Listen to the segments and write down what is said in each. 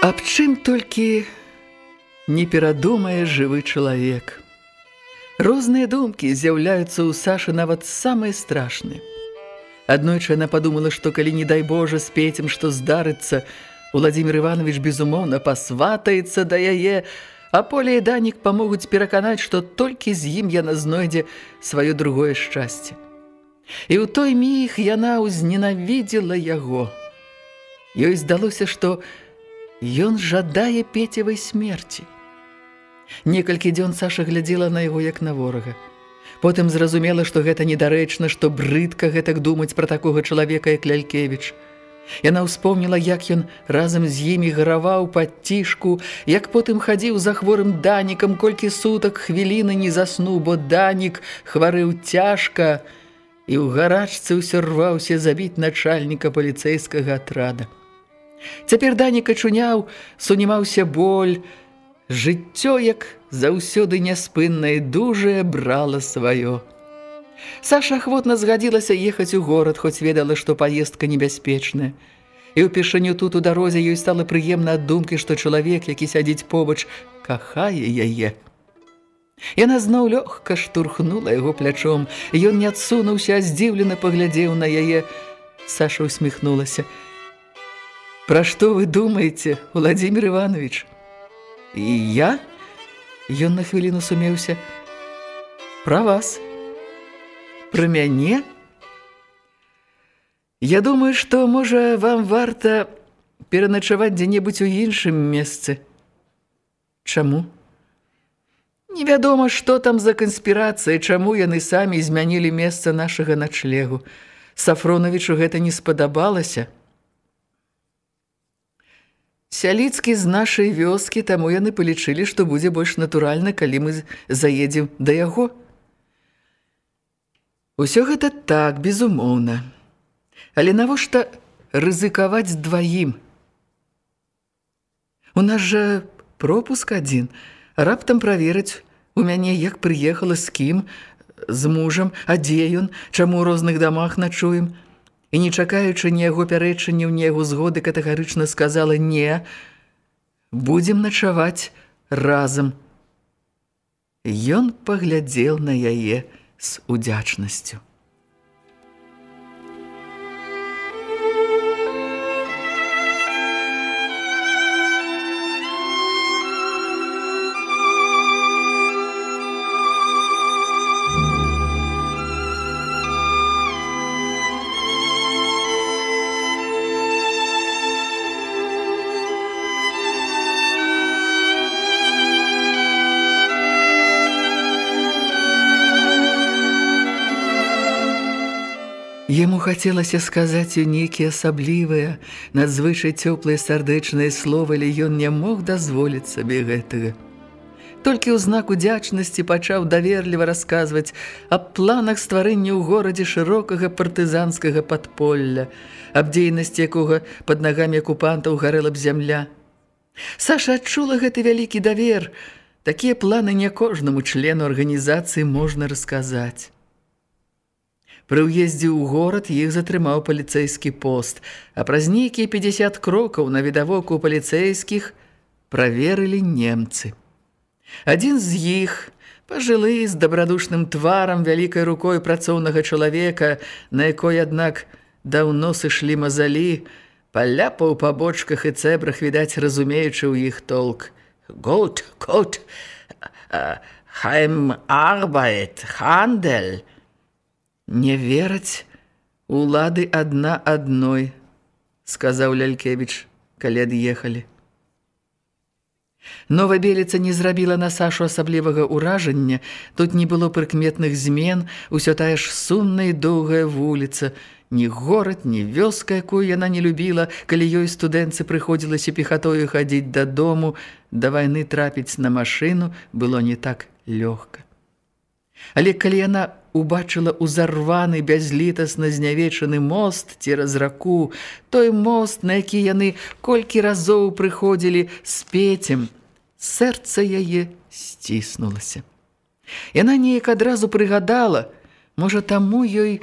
Аб чым толькі не перадумае жывы чалавек. Розныя думкі з'яўляюцца ў Сашы нават самыя страшныя. Аднойчы яна падумала, што калі не дай Божа з пецем, што здарыцца, Владзімир Іванович безумоўна пасватаецца да яе, а Поля і Данік памогуць пераканаць, што толькі з ім яна знойдзе сваё другое шчасце. І ў той міг яна ўзненавідзела яго. Ёй здалося, што Ён жадае пецевай смерці. Некалькі дзён Саша глядзела на яго як на ворага. Потым зразумела, што гэта недарэчна, што брыдка гэтак думаць пра такога чалавека, як Лялькевіч. Яна ўспомніла, як ён разам з імі гараваў пад цішку, як потым хадзіў за хворым данікам, колькі сутак хвіліны не заснуў, бо данік хварыў цяжка і ў гарачцы ўсё рваўся забіць начальніка паліцэйскага атрада. Цяпер Дані качуняў, сунімаўся боль. Жыццё, як заўсёды няспыннае, дужае брала сваё. Саша ахвотна згадзілася ехаць у горад, хоць ведала, што паездка небяспечная. І ўпершыню тут у дарозе ёй стала прыемна ад думкі, што чалавек, які сядзіць побач, кахае яе. Яна зноў лёгка штурхнула яго плячом. Ён не адсунуўся, а здзіўлена паглядзеў на яе. Саша усміхнулася. Пра што вы думаеце, Владзімир Іванович? І я? Ён на хвіліну сумеўся. Пра вас. Пра мяне? Я думаю, што, можа, вам варта пераначаваць дзе-небудзь у іншым месцы. Чаму? Невядома, што там за канспірацыя, чаму яны самі змянілі месца нашага начлегу. Сафронавічу гэта не спадабалася. Сяліцкі з нашай вёскі, таму яны палічылі, што будзе больш натуральна, калі мы заедзем да яго. Усё гэта так, безумоўна. Але навошта рызыкаваць дваім? У нас жа пропуск адзін. Раптам праверыць у мяне, як прыехала з кім, з мужам, а дзе ён, чаму ў розных дамах начуем – і, не чакаючы ні яго пярэчанняў, ні яго згоды, катэгарычна сказала «не», будзем начаваць разам. Ён паглядзеў на яе з удзячнасцю. Хацелася сказаць у нейкія асаблівыя, надзвычай цёплыя сардэчныя словы, але ён не мог дазволіць сабе гэтага. Толькі ў знак удзячнасці пачаў даверліва расказваць аб планах стварэння ў горадзе шырокага партызанскага падполля, аб дзейнасці якога пад нагамі акупантаў гарэла б зямля. Саша адчула гэты вялікі давер. Такія планы не кожнаму члену арганізацыі можна расказаць. Пры ўездзе ў горад іх затрымаў паліцэйскі пост, а праз нейкія 50 крокаў на відавоку паліцэйскіх праверылі немцы. Адзін з іх, пажылы з дабрадушным тварам вялікай рукой працоўнага чалавека, на якой, аднак, даўно сышлі мазалі, Паляпаў па бочках і цэбрах, відаць, разумеючы ў іх толк. Гот, кот, хайм арбайт, хандель. Не вераць улады адна адной, сказаў Лялькевіч, калі ад'ехалі. Нова беліца не зрабіла на Сашу асаблівага ўражання, тут не было прыкметных змен, усё тая ж сумная і доўгая вуліца, ні горад, ні вёска, якую яна не любіла, калі ёй студэнцы прыходзілася пехатою хадзіць дадому, да вайны трапіць на машыну было не так лёгка. Але калі яна убачыла узарваны бязлітасна знявечаны мост цераз раку, той мост, на які яны колькі разоў прыходзілі з пецем, сэрца яе сціснулася. Яна неяк адразу прыгадала, можа таму ёй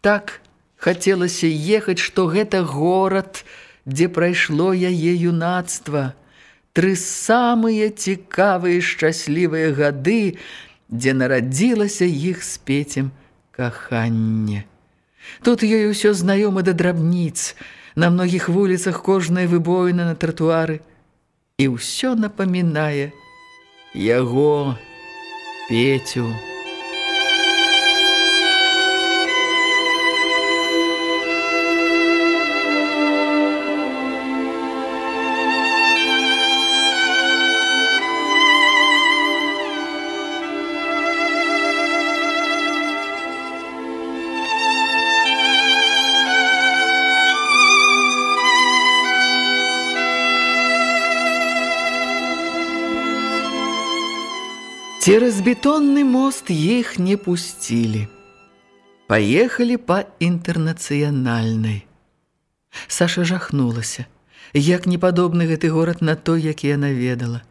так хацелася ехаць, што гэта горад, дзе прайшло яе юнацтва. Тры самыя цікавыя шчаслівыя гады, дзе нарадзілася іх з пецем каханне. Тут ёй усё знаёма да драбніц, на многіх вуліцах кожная выбоіна на тратуары, і ўсё напамінае яго пецю. Цераз бетонны мост іх не пусцілі. Паехалі па інтэрнацыянальнай. Саша жахнулася. Як не падобны гэты горад на той, які яна ведала.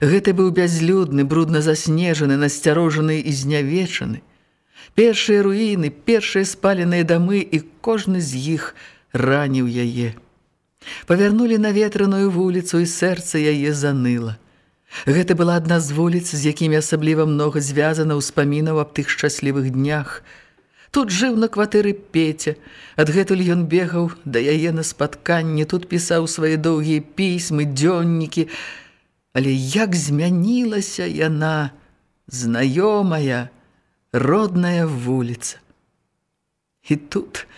Гэты быў бязлюдны, брудна заснежаны, насцярожаны і знявечаны. Першыя руіны, першыя спаленыя дамы і кожны з іх раніў яе. Павярнулі на ветраную вуліцу і сэрца яе заныла. Гэта была адна з вуліц, з якімі асабліва многа звязана ўспамінаў аб тых шчаслівых днях. Тут жыў на кватэры Петя. Адгэтуль ён бегаў да яе на спатканне, тут пісаў свае доўгія пісьмы, дзённікі. Але як змянілася яна, знаёмая, родная вуліца. І тут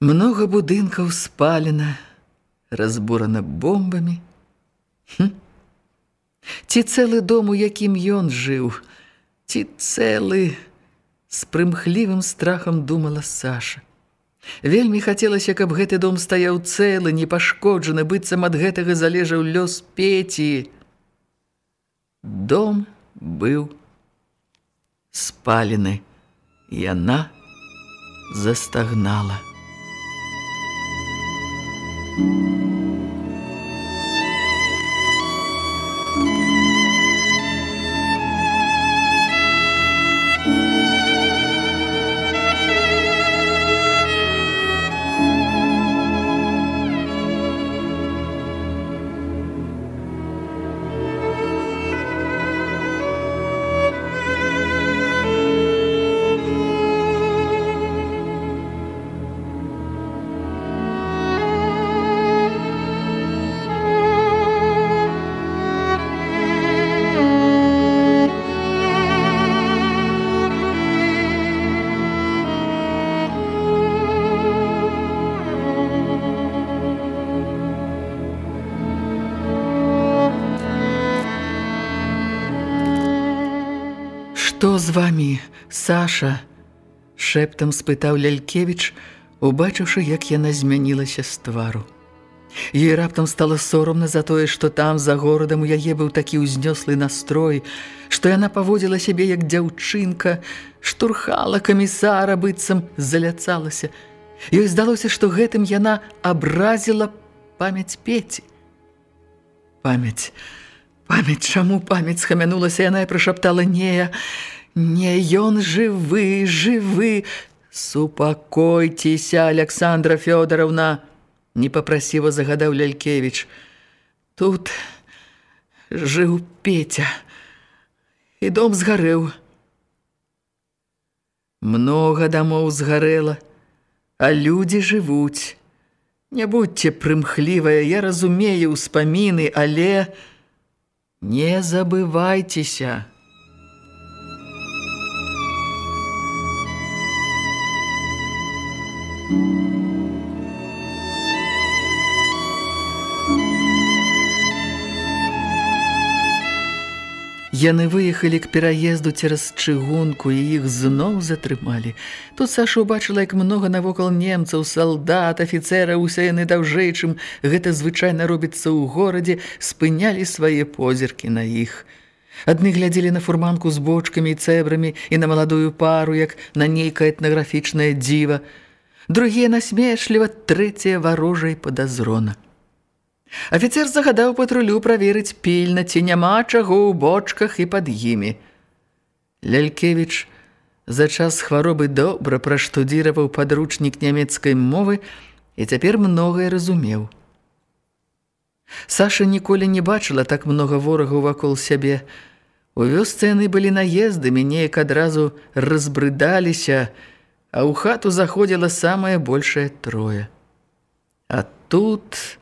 многа будынкаў спалена, разбурана бомбамі. Хм! Ці цэлы дом, у якім ён жыў, ці цэлы з прымхлівым страхам думала Саша. Вельмі хацелася, каб гэты дом стаяў цэлы, непашкоджаны, быццам ад гэтага залежаў лёс Пеці. Дом быў спалены, яна застагнала. You. Вамі, Саша? шэптам спытаў Лялькевіч, убачыўшы, як яна змянілася з твару. Ёй раптам стала сорамна за тое, што там за горадам у яе быў такі ўзнёслы настрой, што яна паводзіла сябе як дзяўчынка, штурхала камісара быццам заляцалася. Ёй здалося, што гэтым яна абразіла памяць Пеці. Памяць Памяць, чаму памяць схамянулася, яна і прышаптала нея. Не, ён жывы, жывы. Супакойцеся, Александра Фёдоровна, не папрасіва загадаў Лялькевіч. Тут жыў Петя. І дом згарэў. Многа дамоў згарэла, а людзі жывуць. Не будьце прымхлівая, я разумею ўспаміны, але не забывайцеся. Яны выехалі к пераезду цераз чыгунку і іх зноў затрымалі. Тут Саша ўбачыла, як многа навокал немцаў, салдат, афіцэра, усе яны даўжэй, чым гэта звычайна робіцца ў горадзе, спынялі свае позіркі на іх. Адны глядзелі на фурманку з бочкамі і цэбрамі і на маладую пару, як на нейкае этнаграфічнае дзіва. Другія насмешліва, трэція варожай падазрона. Афіцер загадаў патрулю праверыць пільна, ці няма чаго ў бочках і пад імі. Лялькевіч за час хваробы добра праштудзіраваў падручнік нямецкай мовы і цяпер многае разумеў. Саша ніколі не бачыла так многа ворагаў вакол сябе. У вёсцы яны былі наездамі, неяк адразу разбрыдаліся, а ў хату заходзіла самае большае трое. А тут...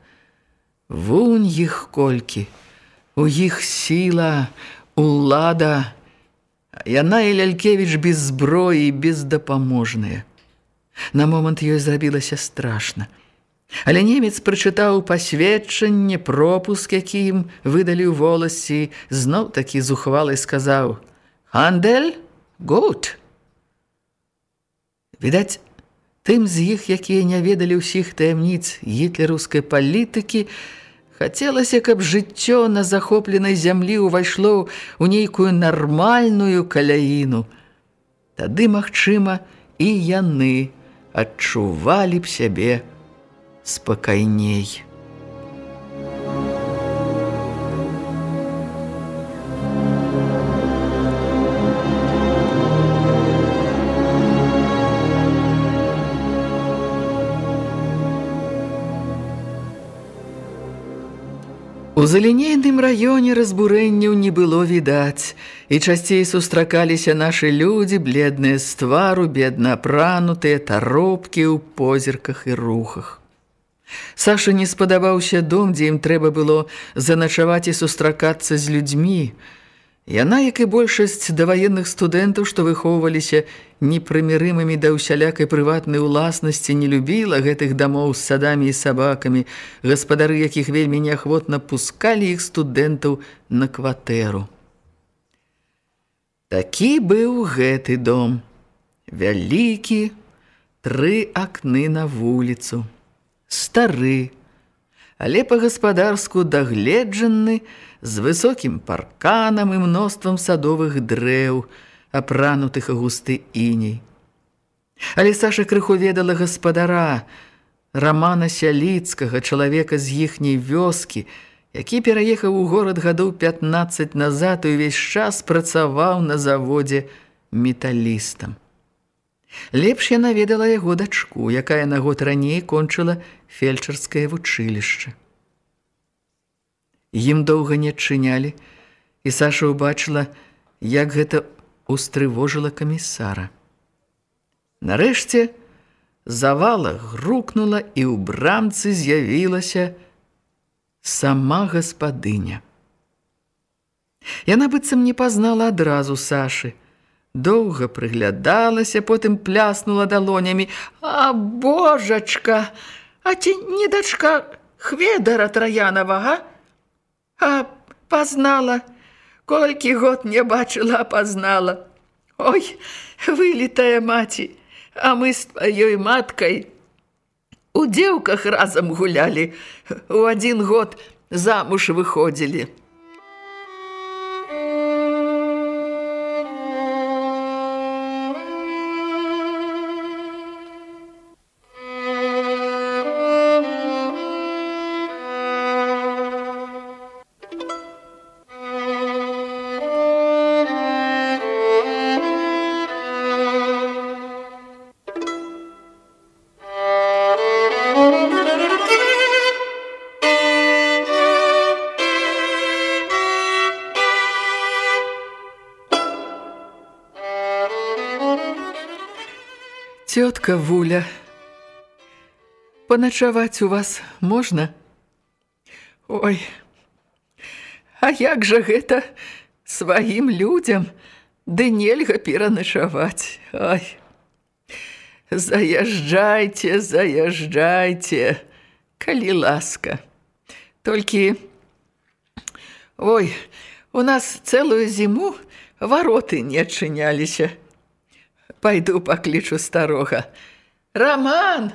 Вунь іх колькі, у іх сіла, улада, яна і Лялькевіч без зброі і бездапаможныя. На момант ёй зрабілася страшна. Але немец прачытаў пасведчанне, пропуск, які ім выдалі ў воласці, зноў такі зухвалы сказаў: «Хандель, гуд!» Відаць, Тым з іх, якія не ведалі ўсіх таямніц гітлераўскай палітыкі, хацелася, каб жыццё на захопленай зямлі ўвайшло ў нейкую нармальную каляіну. Тады, магчыма, і яны адчувалі б сябе спакайней. У залінейным раёне разбурэнняў не было відаць, і часцей сустракаліся нашы людзі, бледныя з твару, бедна апранутыя, таропкі ў позірках і рухах. Саша не спадабаўся дом, дзе ім трэба было заначаваць і сустракацца з людзьмі, Яна, як і большасць даваенных студэнтаў, што выхоўваліся непрымірымымі да ўсялякай прыватнай уласнасці, не любіла гэтых дамоў з садамі і сабакамі, гаспадары якіх вельмі неахвотна пускалі іх студэнтаў на кватэру. Такі быў гэты дом. Вялікі, тры акны на вуліцу. Стары, але па-гаспадарску дагледжаны, з высокім парканам і мноствам садовых дрэў, апранутых густы іней. Але Саша крыху ведала гаспадара, рамана сяліцкага чалавека з іхняй вёскі, які пераехаў у горад гадоў 15 назад і ўвесь час працаваў на заводзе металістам. Лепш яна ведала яго дачку, якая на год раней кончыла фельчарскае вучылішча. Ім доўга не адчынялі, і Саша ўбачыла, як гэта устрывожыла камісара. Нарэшце завала грукнула і ў брамцы з'явілася сама гаспадыня. Яна быццам не пазнала адразу Сашы. Доўга прыглядалася, потым пляснула далонямі: « А божачка, а ці не дачка хведара траянавага? А пазнала, колькі год не бачыла, пазнала. Ой, вылетая маці, а мы з тваёй маткай у дзеўках разам гулялі, у адзін год замуж выходзілі. Цётка Вуля, Паначаваць у вас можна? Ой, а як жа гэта сваім людзям? Ды нельга пераначаваць. Ай, заязджайце, заязджайце, калі ласка. Толькі, ой, у нас цэлую зіму вароты не адчыняліся. Пайду паклічу старога. Раман!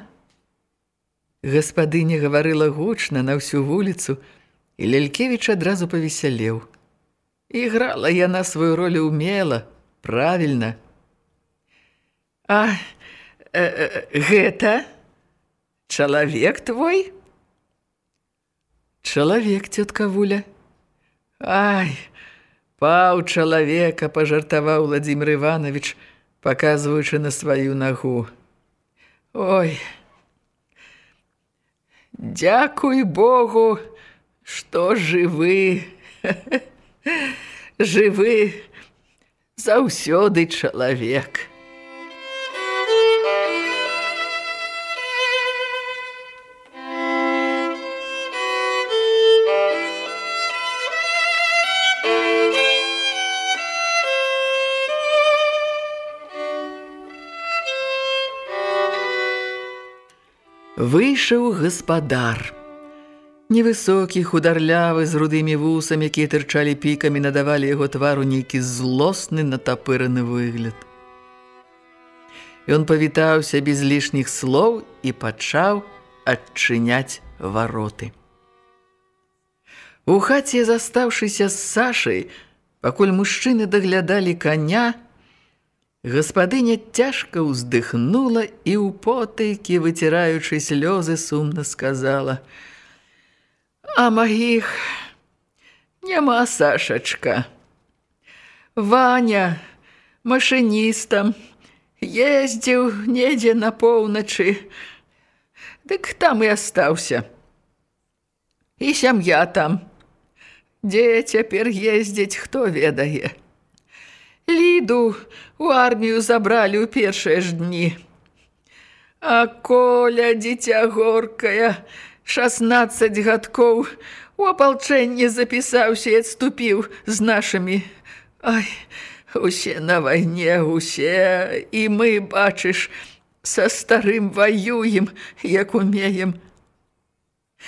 Гаспадыня гаварыла гучна на ўсю вуліцу, і Лялькевіч адразу павесялеў. Іграла яна сваю ролю умела, правільна. А э, э, гэта чалавек твой? Чалавек, цётка Вуля. Ай, паў чалавека, пажартаваў Владзімир Іванович, паказваючы на сваю нагу. Ой, дзякуй Богу, што жывы, жывы заўсёды чалавек. Выйшаў гаспадар. Невысокі, хударлявы, з рудымі вусамі, якія тырчалі пікамі, надавалі яго твару нейкі злосны, натапыраны выгляд. Ён павітаўся без лішніх слоў і пачаў адчыняць вароты. У хаце, застаўшыся з Сашай, пакуль мужчыны даглядалі каня, гаспадыня цяжка ўздыхнула і ў потайкі, выціраючы слёзы, сумна сказала – А маіх няма Сашачка. Ваня машыністам ездзіў недзе на поўначы. Дык там і астаўся. І сям'я там. Дзе цяпер ездзіць, хто ведае. Ліду у армію забралі ў першыя ж дні. А коля дзіця горкая, 16 гадкоў у апалчэнні запісаўся і адступіў з нашымі. Ай, усе на вайне, усе, і мы, бачыш, са старым ваюем, як умеем.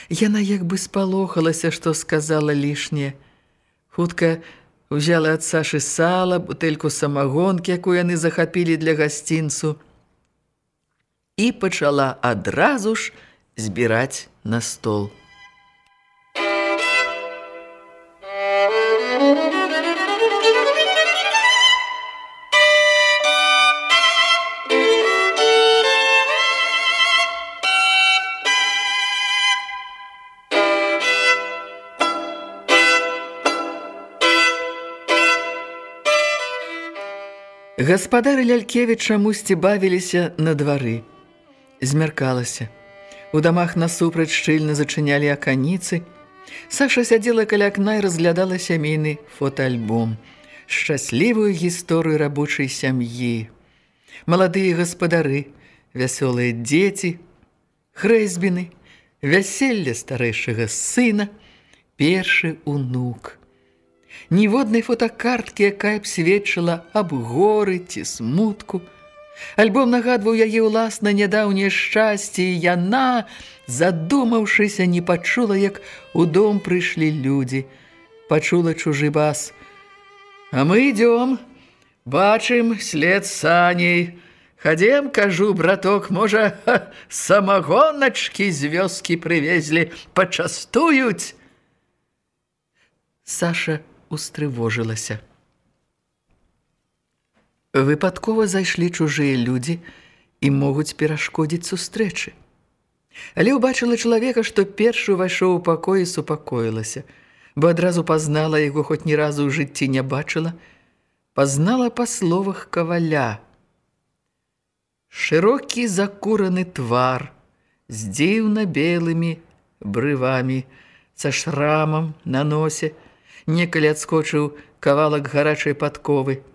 Яна як бы спалохалася, што сказала лішняе. Хутка узяла ад Сашы сала, бутэльку самагонкі, якую яны захапілі для гасцінцу, і пачала адразу ж збіраць на стол. Гаспадары Лялькевіча мусці бавіліся на двары. Змяркалася. У дамах насупраць шчыльна зачынялі аканіцы. Саша сядзела каля акна і разглядала сямейны фотоальбом. Шчаслівую гісторыю рабочай сям'і. Маладыя гаспадары, вясёлыя дзеці, хрэзбіны, вяселле старэйшага сына, першы унук. Ніводнай фотокарткі, якая б сведчыла аб горы ці смутку, Альбом нагадваў яе ўласна нядаўняе шчасце, і яна, задумаўшыся, не пачула, як у дом прыйшлі людзі. Пачула чужы бас. А мы ідём, бачым след саней. Хадзем, кажу, браток, можа, самагоначкі з вёскі прывезлі, пачастуюць. Саша устрывожылася. Выпадкова зайшлі чужыя людзі і могуць перашкодзіць сустрэчы. Але ўбачыла чалавека, што першы ўвайшоў у пакоі супакоілася, бо адразу пазнала яго хоць ні разу ў жыцці не бачыла, пазнала па словах каваля. Шырокі закураны твар з дзіўна белымі брывамі, са шрамам на носе, некалі адскочыў кавалак гарачай падковы –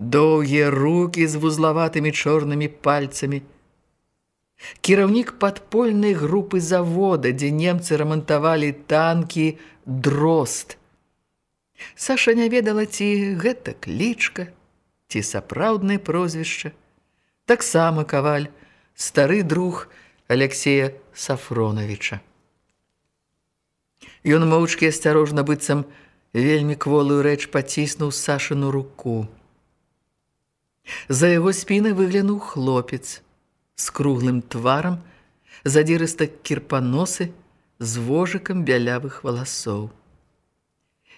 доўгія рукі з вузлаватымі чорнымі пальцамі. кіраўнік падпольнай групы завода, дзе немцы рамантавалі танкі «Дрозд». Саша не ведала, ці гэта клічка, ці сапраўднае прозвішча. Таксама каваль, стары друг Алексея Сафроновича. Ён моўчкі асцярожна быццам вельмі кволую рэч паціснуў Сашыну руку. За яго спіны выглянуў хлопец з круглым тварам, задзірыста кірпаносы з вожыкам бялявых валасоў.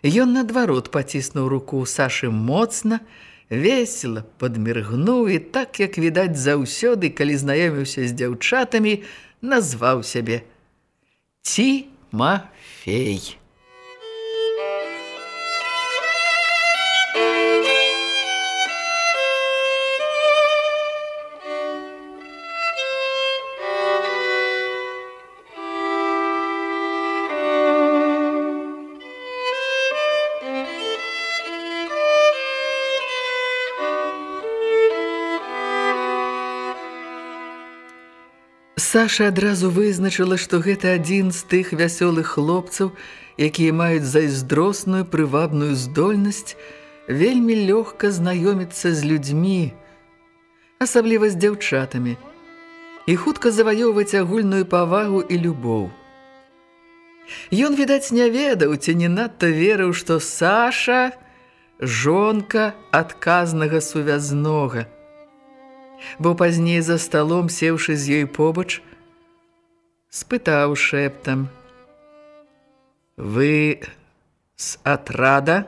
Ён наадварот паціснуў руку Сашы моцна, весела падміргнуў і так, як відаць заўсёды, калі знаёміўся з дзяўчатамі, назваў сябе feio. Саша адразу вызначыла, што гэта адзін з тых вясёлых хлопцаў, якія маюць зайздросную прывабную здольнасць вельмі лёгка знаёміцца з людзьмі, асабліва з дзяўчатамі, і хутка заваёўваць агульную павагу і любоў. Ён, відаць, не ведаў, ці не надта верыў, што Саша – жонка адказнага сувязнога – бо пазней за сталом, сеўшы з ёй побач, спытаў шэптам: « Вы з атрада?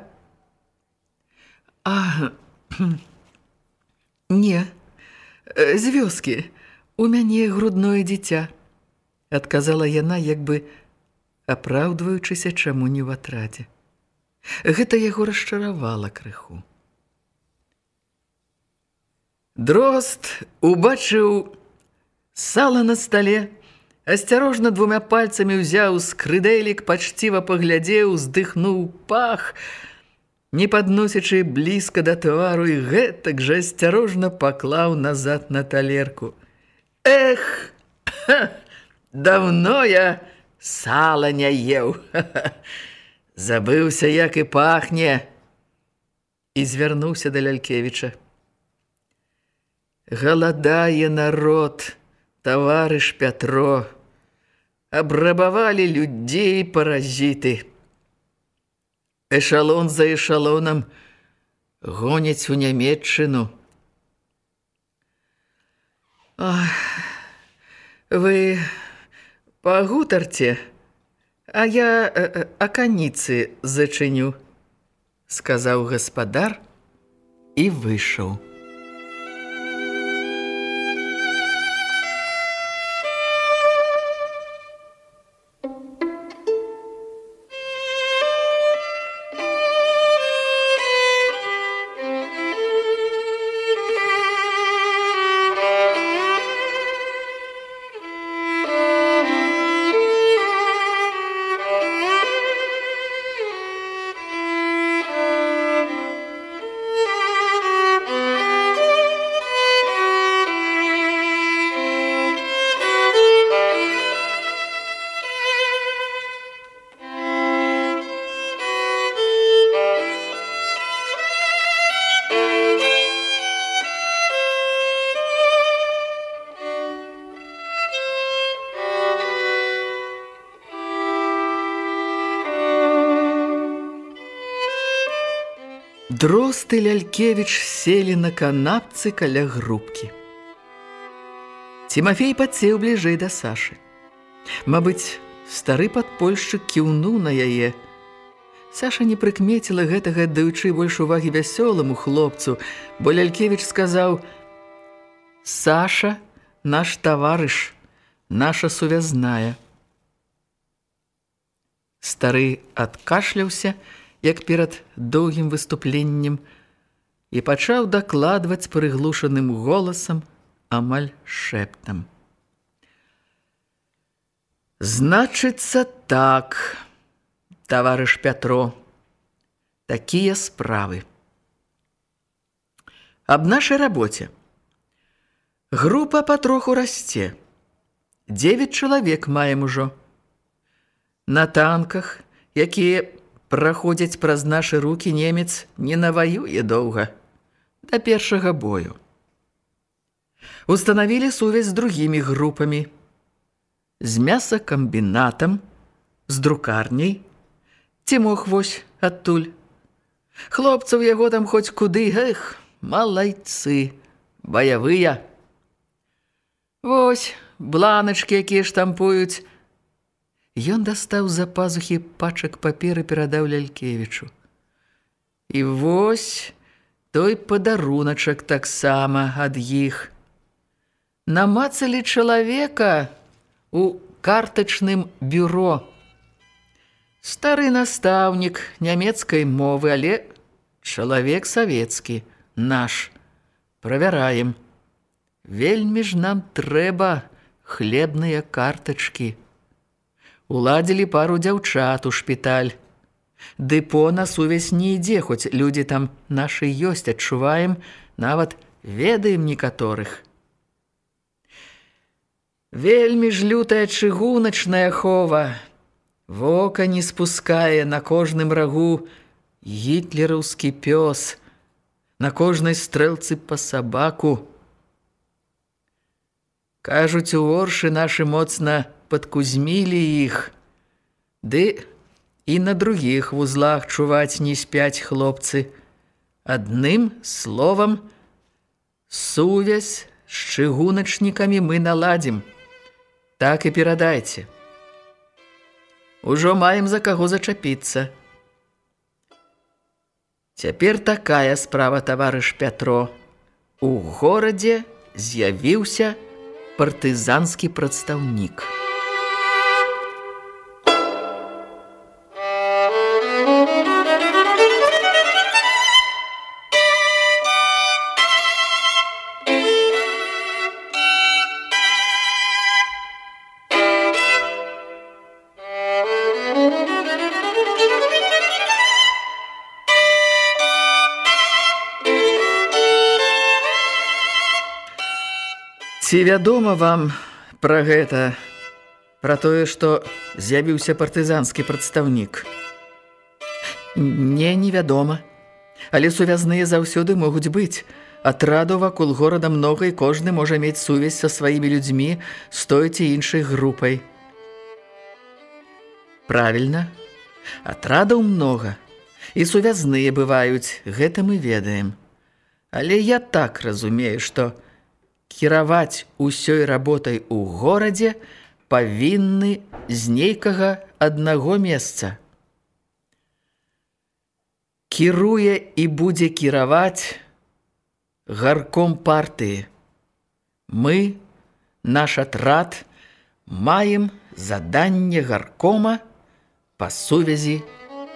А Не, з вёскі, у мяне грудное дзіця, адказала яна, як бы апраўдваючыся чаму не ў атрадзе. Гэта яго расчаравала крыху. Дрозд убачыў сала на стале, асцярожна двумя пальцамі ўзяў скрыдэлік, пачціва паглядзеў, здыхнуў пах, не падносячы блізка да твару і гэтак жа асцярожна паклаў назад на талерку. Эх, ха, давно я сала не еў. Забыўся, як і пахне. І звярнуўся да Лялькевіча. Галадае народ, таварыш Пятро, абрабавалі людзей паразіты. Эшалон за эшалонам гоняць у нямметчыну. Вы пагутарце, а я аканіцы зачыню, сказаў гаспадар і выйшаў. Дрозд і Лялькевіч селі на канапцы каля грубкі. Тимофей падсеў бліжэй да Сашы. Мабыць, стары падпольшчык кіўнуў на яе. Саша не прыкмеціла гэтага, даючы больш увагі вясёламу хлопцу, бо Лялькевіч сказаў: « Саша, наш таварыш, наша сувязная. Стары адкашляўся, як перад доўгім выступленнем, і пачаў дакладваць прыглушаным голасам амаль шэптам. Значыцца так, таварыш Пятро, такія справы. Аб нашай рабоце. Група патроху расце. Девять чалавек маем ужо. На танках, якія праходзяць праз нашы рукі, немец не наваюе доўга, да першага бою. Устанавілі сувязь з другімі групамі, з мясакамбінатам, з друкарняй, ці мог вось адтуль. Хлопцаў яго там хоць куды, эх, малайцы, баявыя. Вось, бланачкі, якія штампуюць. Ён дастаў з-за пазухі пачак паперы перадаў Лялькевічу. І вось той падаруначак таксама ад іх. Намацалі чалавека у картачным бюро. Стары настаўнік нямецкай мовы, але чалавек савецкі, наш. Правяраем. Вельмі ж нам трэба хлебныя картачкі. Уладзілі пару дзяўчат у шпіталь. Дэпо на сувязь не ідзе, хоць людзі там нашы ёсць, адчуваем, нават ведаем некаторых. Вельмі ж лютая чыгуначная хова. Вока не спускае на кожным рагу гітлераўскі пёс, на кожнай стрэлцы па сабаку. Кажуць, у оршы нашы моцна падкузмілі іх, ды і на другіх вузлах чуваць не спяць хлопцы. Адным словам, сувязь з чыгуначнікамі мы наладзім. Так і перадайце. Ужо маем за каго зачапіцца. Цяпер такая справа, таварыш Пятро. У горадзе з'явіўся партызанскі прадстаўнік. Ці вядома вам пра гэта, пра тое, што з'явіўся партызанскі прадстаўнік? Не, невядома. Але сувязныя заўсёды могуць быць. Атраду вакол горада многа і кожны можа мець сувязь са сваімі людзьмі з той ці іншай групай. Правільна. Атрадаў многа. І сувязныя бываюць, гэта мы ведаем. Але я так разумею, што кіраваць усёй работай у горадзе павінны з нейкага аднаго месца. Кіруе і будзе кіраваць гарком партыі. Мы, наш атрад, маем заданне гаркома па сувязі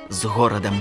з горадам.